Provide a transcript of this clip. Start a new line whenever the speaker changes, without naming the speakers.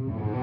Mm-hmm.